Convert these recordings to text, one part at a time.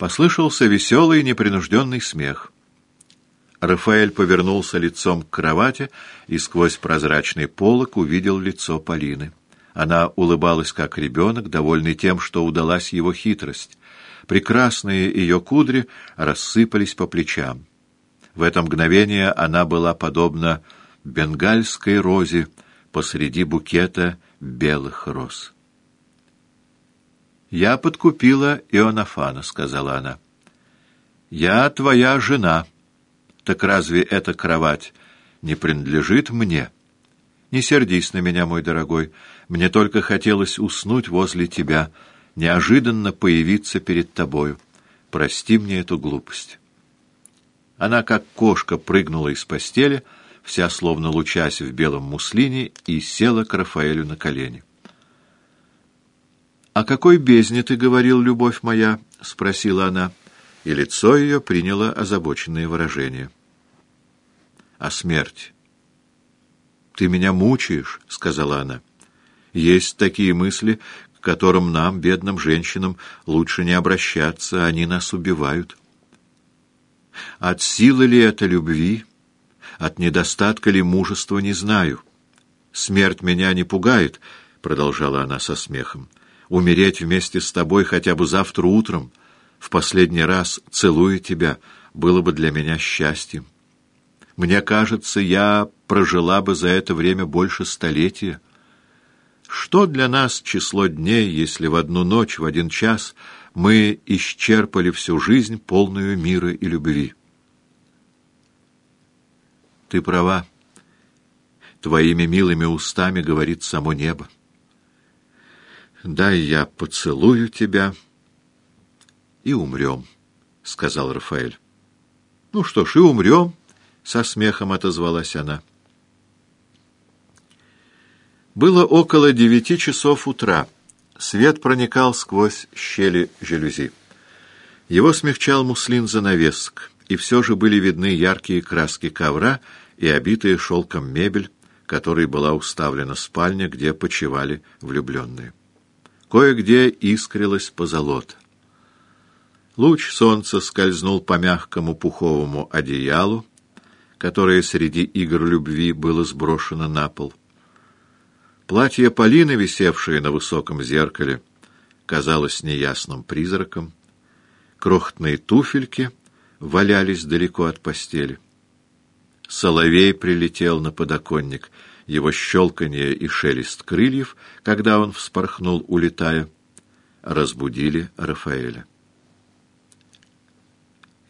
Послышался веселый непринужденный смех. Рафаэль повернулся лицом к кровати и сквозь прозрачный полог увидел лицо Полины. Она улыбалась, как ребенок, довольный тем, что удалась его хитрость. Прекрасные ее кудри рассыпались по плечам. В это мгновение она была подобна бенгальской розе посреди букета белых роз. «Я подкупила Ионафана», — сказала она. «Я твоя жена. Так разве эта кровать не принадлежит мне? Не сердись на меня, мой дорогой. Мне только хотелось уснуть возле тебя, неожиданно появиться перед тобою. Прости мне эту глупость». Она, как кошка, прыгнула из постели, вся словно лучась в белом муслине, и села к Рафаэлю на колени. «О какой бездне ты говорил, любовь моя?» — спросила она, и лицо ее приняло озабоченное выражение. «О смерти». «Ты меня мучаешь», — сказала она. «Есть такие мысли, к которым нам, бедным женщинам, лучше не обращаться, они нас убивают». От силы ли это любви, от недостатка ли мужества, не знаю. «Смерть меня не пугает», — продолжала она со смехом умереть вместе с тобой хотя бы завтра утром, в последний раз целуя тебя, было бы для меня счастьем. Мне кажется, я прожила бы за это время больше столетия. Что для нас число дней, если в одну ночь, в один час мы исчерпали всю жизнь, полную мира и любви? Ты права. Твоими милыми устами говорит само небо дай я поцелую тебя и умрем, — сказал Рафаэль. — Ну что ж, и умрем, — со смехом отозвалась она. Было около девяти часов утра. Свет проникал сквозь щели жалюзи. Его смягчал муслин занавесок, и все же были видны яркие краски ковра и обитая шелком мебель, которой была уставлена спальня, где почивали влюбленные. Кое-где искрилась позолота. Луч солнца скользнул по мягкому пуховому одеялу, которое среди игр любви было сброшено на пол. Платье Полины, висевшее на высоком зеркале, казалось неясным призраком. Крохотные туфельки валялись далеко от постели. Соловей прилетел на подоконник — его щелканье и шелест крыльев, когда он вспорхнул, улетая, разбудили Рафаэля.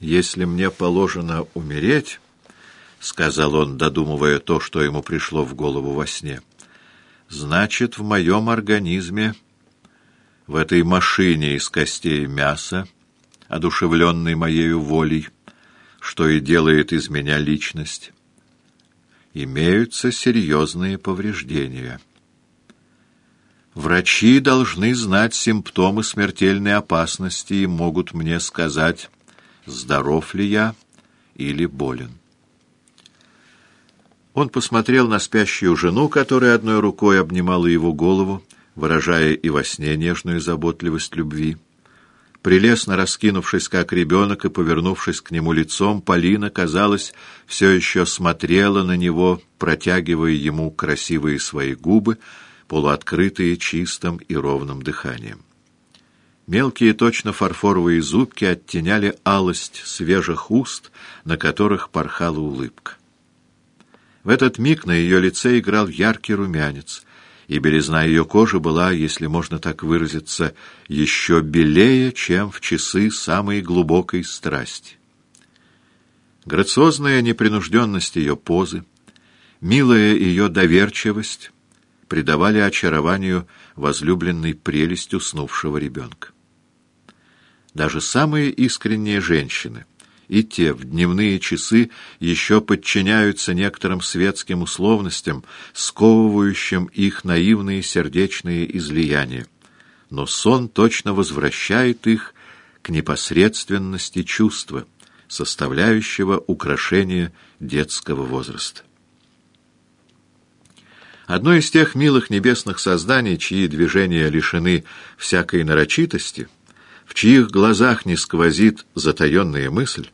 «Если мне положено умереть», — сказал он, додумывая то, что ему пришло в голову во сне, — «значит, в моем организме, в этой машине из костей мяса, одушевленной моею волей, что и делает из меня личность, имеются серьезные повреждения. Врачи должны знать симптомы смертельной опасности и могут мне сказать, здоров ли я или болен. Он посмотрел на спящую жену, которая одной рукой обнимала его голову, выражая и во сне нежную заботливость любви. Прелестно раскинувшись, как ребенок, и повернувшись к нему лицом, Полина, казалось, все еще смотрела на него, протягивая ему красивые свои губы, полуоткрытые чистым и ровным дыханием. Мелкие точно фарфоровые зубки оттеняли алость свежих уст, на которых порхала улыбка. В этот миг на ее лице играл яркий румянец — и белизна ее кожи была, если можно так выразиться, еще белее, чем в часы самой глубокой страсти. Грациозная непринужденность ее позы, милая ее доверчивость придавали очарованию возлюбленной прелесть уснувшего ребенка. Даже самые искренние женщины и те в дневные часы еще подчиняются некоторым светским условностям, сковывающим их наивные сердечные излияния. Но сон точно возвращает их к непосредственности чувства, составляющего украшение детского возраста. Одно из тех милых небесных созданий, чьи движения лишены всякой нарочитости — в чьих глазах не сквозит затаенная мысль,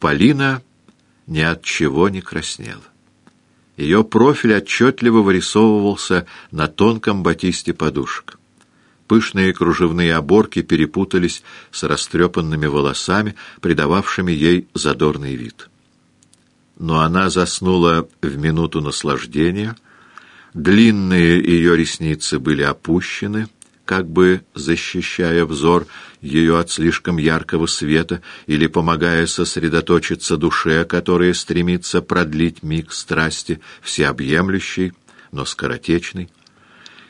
Полина ни от чего не краснела. Ее профиль отчетливо вырисовывался на тонком батисте подушек. Пышные кружевные оборки перепутались с растрепанными волосами, придававшими ей задорный вид. Но она заснула в минуту наслаждения, длинные ее ресницы были опущены, как бы защищая взор ее от слишком яркого света или помогая сосредоточиться душе, которая стремится продлить миг страсти, всеобъемлющий, но скоротечный.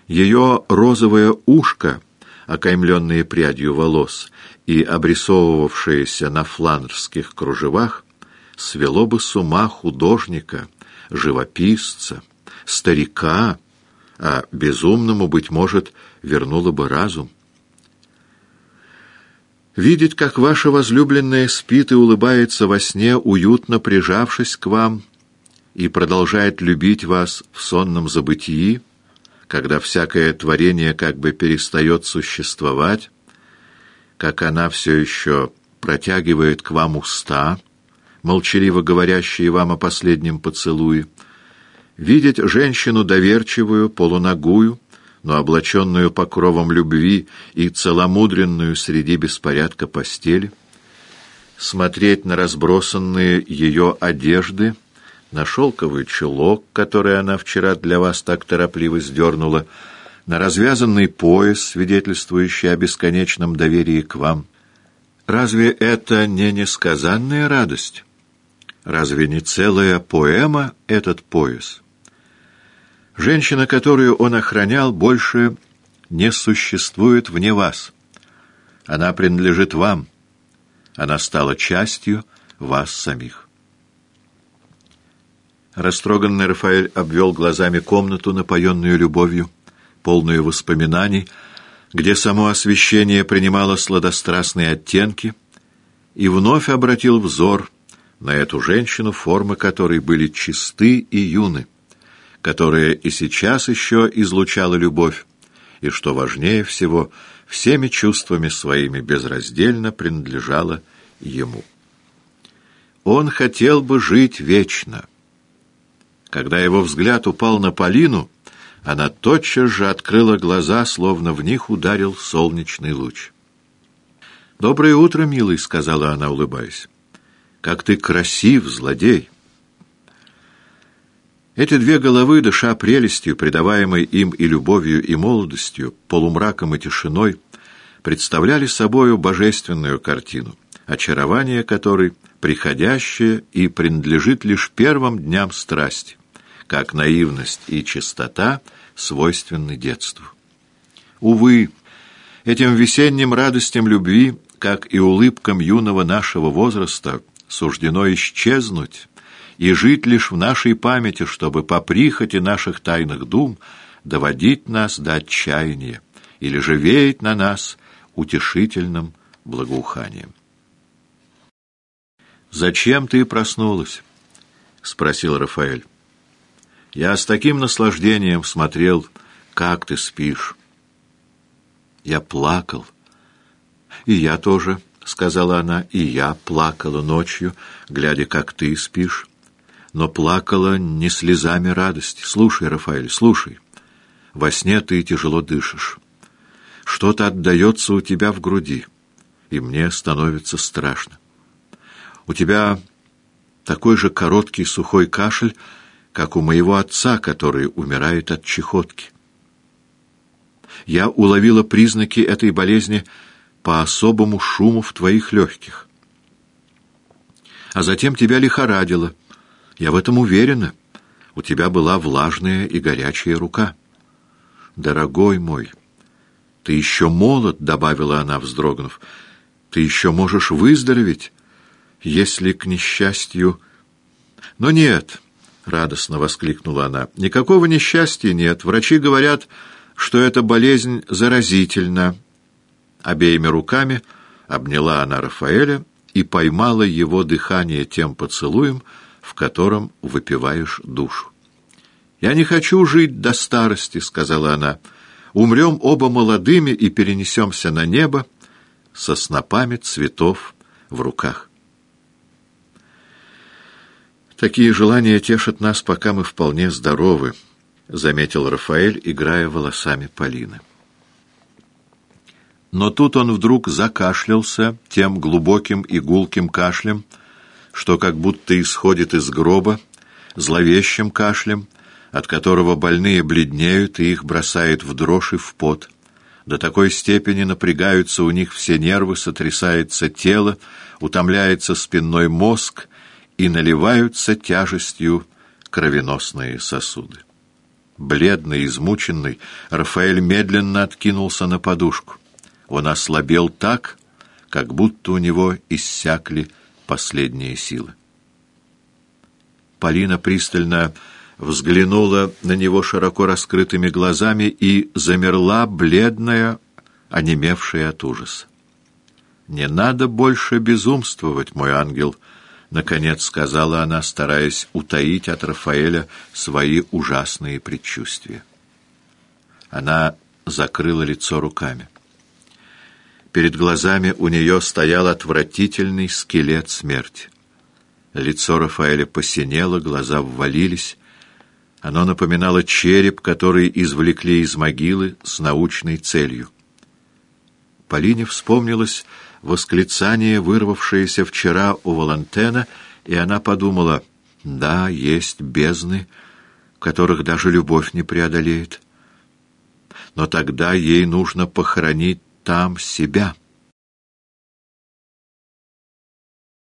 Ее розовое ушко, окаймленное прядью волос и обрисовывавшееся на фландрских кружевах, свело бы с ума художника, живописца, старика, а безумному, быть может, вернуло бы разум. Видеть, как ваша возлюбленная спит и улыбается во сне, уютно прижавшись к вам, и продолжает любить вас в сонном забытии, когда всякое творение как бы перестает существовать, как она все еще протягивает к вам уста, молчаливо говорящие вам о последнем поцелуе, видеть женщину доверчивую, полуногую, но облаченную покровом любви и целомудренную среди беспорядка постели, смотреть на разбросанные ее одежды — на шелковый чулок, который она вчера для вас так торопливо сдернула, на развязанный пояс, свидетельствующий о бесконечном доверии к вам. Разве это не несказанная радость? Разве не целая поэма этот пояс? Женщина, которую он охранял, больше не существует вне вас. Она принадлежит вам. Она стала частью вас самих. Растроганный Рафаэль обвел глазами комнату, напоенную любовью, полную воспоминаний, где само освещение принимало сладострастные оттенки, и вновь обратил взор на эту женщину, формы которой были чисты и юны, которая и сейчас еще излучала любовь, и, что важнее всего, всеми чувствами своими безраздельно принадлежала ему. Он хотел бы жить вечно — когда его взгляд упал на Полину, она тотчас же открыла глаза, словно в них ударил солнечный луч. «Доброе утро, милый», — сказала она, улыбаясь. «Как ты красив, злодей!» Эти две головы, дыша прелестью, придаваемой им и любовью, и молодостью, полумраком и тишиной, представляли собою божественную картину, очарование которой приходящее и принадлежит лишь первым дням страсти как наивность и чистота свойственны детству. Увы, этим весенним радостям любви, как и улыбкам юного нашего возраста, суждено исчезнуть и жить лишь в нашей памяти, чтобы по прихоти наших тайных дум доводить нас до отчаяния или же веять на нас утешительным благоуханием. «Зачем ты проснулась?» — спросил Рафаэль. Я с таким наслаждением смотрел, как ты спишь. Я плакал. И я тоже, — сказала она, — и я плакала ночью, глядя, как ты спишь. Но плакала не слезами радости. Слушай, Рафаэль, слушай. Во сне ты тяжело дышишь. Что-то отдается у тебя в груди, и мне становится страшно. У тебя такой же короткий сухой кашель, как у моего отца, который умирает от чехотки. Я уловила признаки этой болезни по особому шуму в твоих легких. А затем тебя лихорадило. Я в этом уверена. У тебя была влажная и горячая рука. Дорогой мой, ты еще молод, — добавила она, вздрогнув. Ты еще можешь выздороветь, если, к несчастью... Но нет, — радостно воскликнула она. «Никакого несчастья нет. Врачи говорят, что эта болезнь заразительна». Обеими руками обняла она Рафаэля и поймала его дыхание тем поцелуем, в котором выпиваешь душу. «Я не хочу жить до старости», — сказала она. «Умрем оба молодыми и перенесемся на небо, со снопами цветов в руках. «Такие желания тешат нас, пока мы вполне здоровы», — заметил Рафаэль, играя волосами Полины. Но тут он вдруг закашлялся тем глубоким и гулким кашлем, что как будто исходит из гроба, зловещим кашлем, от которого больные бледнеют и их бросает в дрожь и в пот. До такой степени напрягаются у них все нервы, сотрясается тело, утомляется спинной мозг и наливаются тяжестью кровеносные сосуды. Бледный, измученный, Рафаэль медленно откинулся на подушку. Он ослабел так, как будто у него иссякли последние силы. Полина пристально взглянула на него широко раскрытыми глазами и замерла, бледная, онемевшая от ужаса. «Не надо больше безумствовать, мой ангел», — наконец сказала она, стараясь утаить от Рафаэля свои ужасные предчувствия. Она закрыла лицо руками. Перед глазами у нее стоял отвратительный скелет смерти. Лицо Рафаэля посинело, глаза ввалились. Оно напоминало череп, который извлекли из могилы с научной целью. Полине вспомнилось восклицание, вырвавшееся вчера у Валантена, и она подумала, да, есть бездны, которых даже любовь не преодолеет. Но тогда ей нужно похоронить там себя.